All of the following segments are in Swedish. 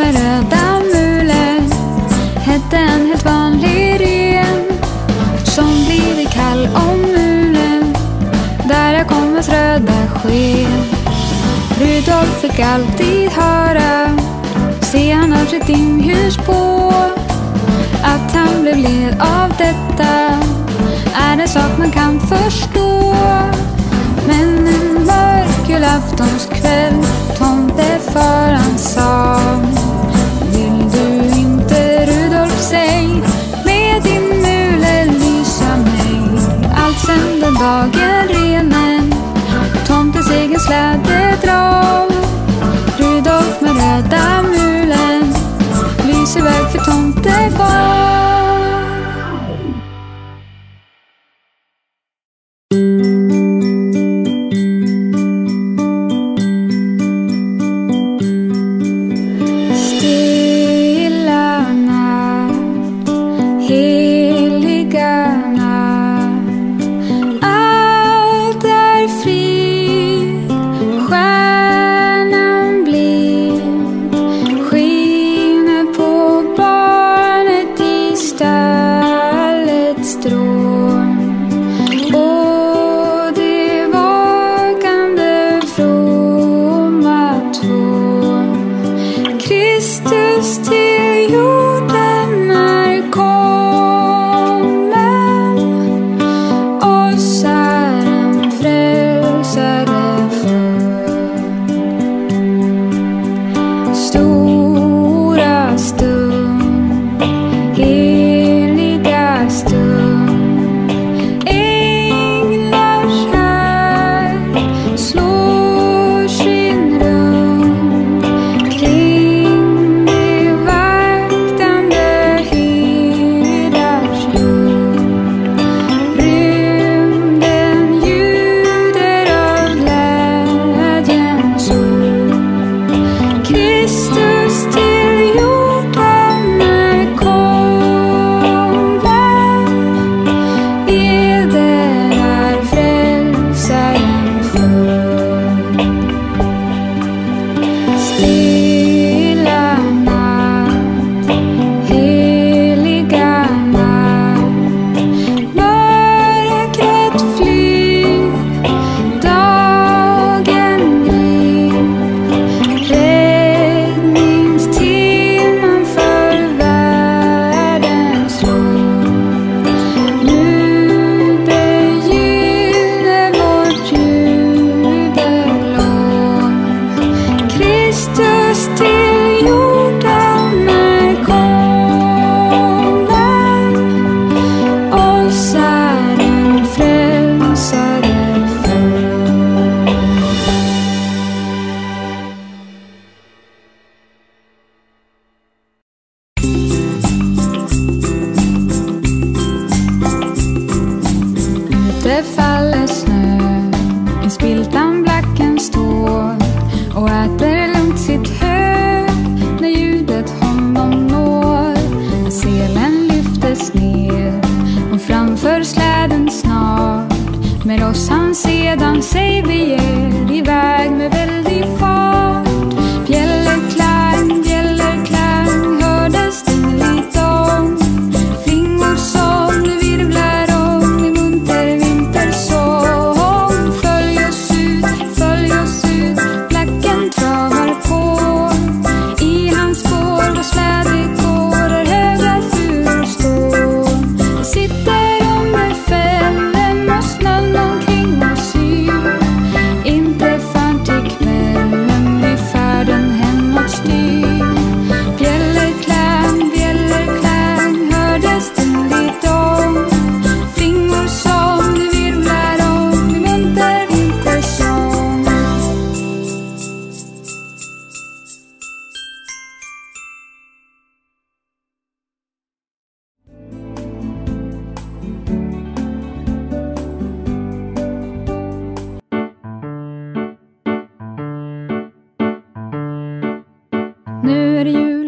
med röda mulor hette en helt vanlig ren som blivit kall om mulen där kom hans röda sken. Rudolf fick alltid höra, se han av sitt dimhus på att han blev led av detta är en sak man kan förstå. Men en mörk julaftonskväll tomtefar han sa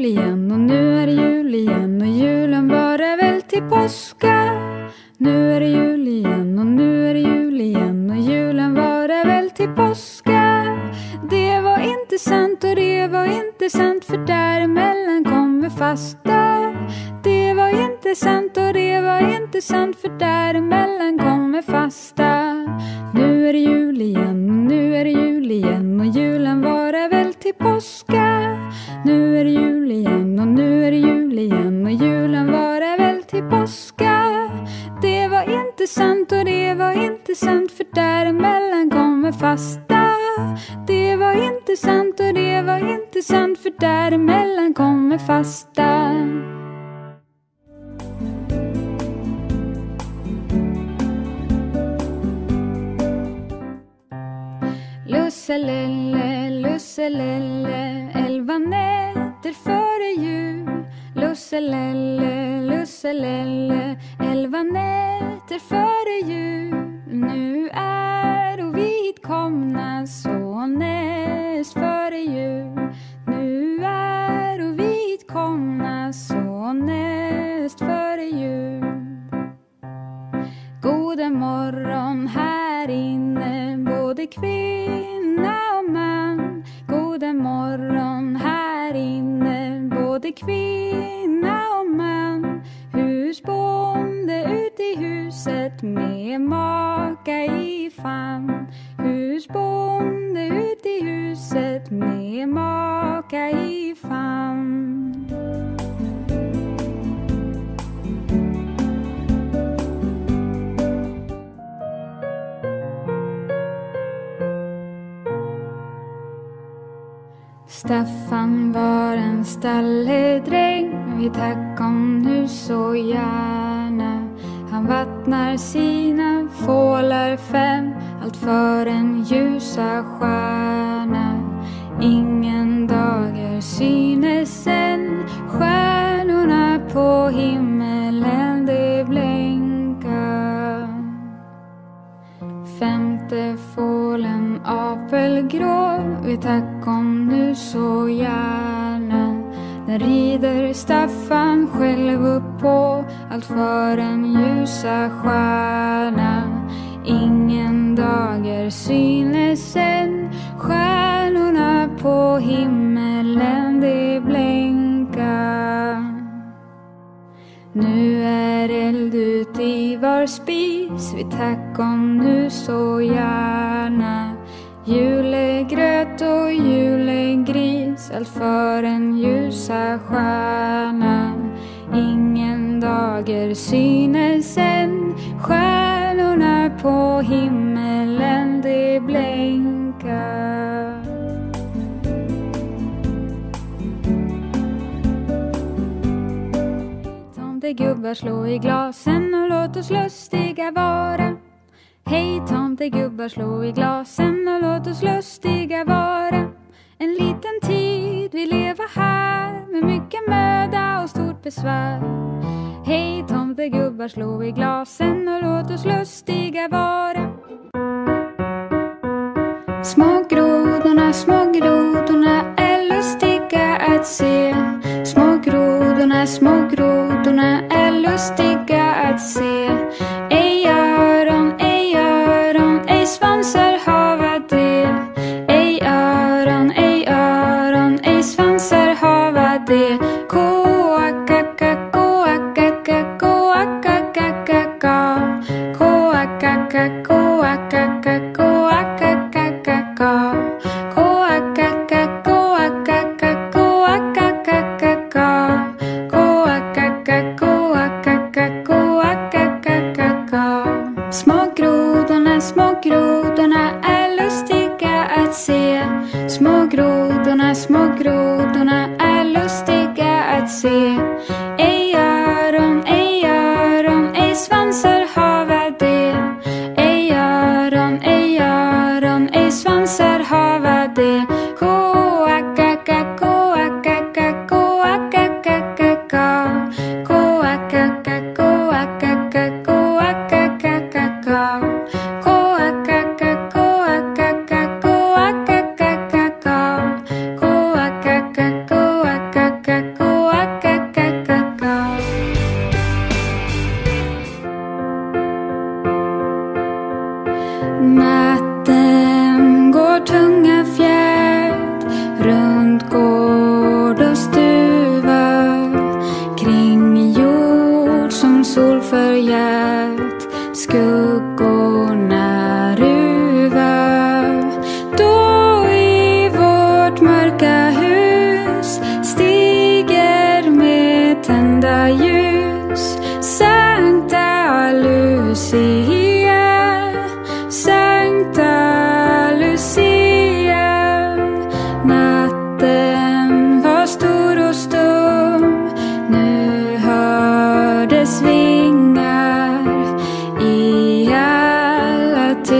jul igen och nu är det jul igen och julen var det väl till påska. Nu är det jul igen och nu är det jul igen och julen var det väl till påska. Det var inte sant och det var inte sant för däremellan kommer fasta. Det var inte sant och det var inte sant för däremellan var inte sant och det var inte sant för däremellan kommer fasta. Lusselelle, lusselelle, elva nätter före jul. Lusselelle, lusselelle, elva nätter före jul. Nu är kvinna och man. God morgon här inne, både kvinna Staffan var en stalledräng vi tack om nu så gärna. Han vattnar sina fålar fem, allt för en ljusa stjärna. Ingen dager synes än, stjärnorna på himlen fålen apelgrå, vi tack om nu så gärna. Den rider Staffan själv upp på, allt för en ljusa stjärna. Ingen dager synes än, stjärnorna på himmelen de blänka. Nu är eld ut i var spis, vi tack om nu så gärna. Julegröt och julegris, allt för en ljusa stjärna. Ingen dager synes än, stjärnorna på himmelen de blänka. Tomtegubbar slå i glasen och låt oss lustiga vara. Hej tomtegubbar slå i glasen och låt oss lustiga vara. En liten tid vi leva här med mycket möda och stort besvär. Hej tomtegubbar slå i glasen och låt oss lustiga vara. Små grodorna, små grodorna är lustiga att se. Små grodorna, små grodorna lustiga att se. Ej öron, ej öron, ej svansar hava de. Ej öron, ej öron, ej svansar hava de. Koakaka, koakaka,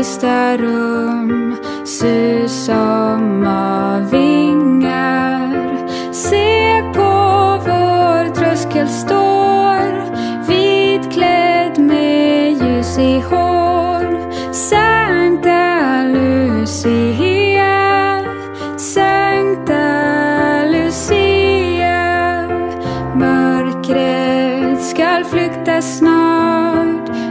sista rum sus som av vingar. Se på vår tröskel står vitklädd med ljus i hår. Sankta Lucia, Sankta Lucia. Mörkret skall flykta snart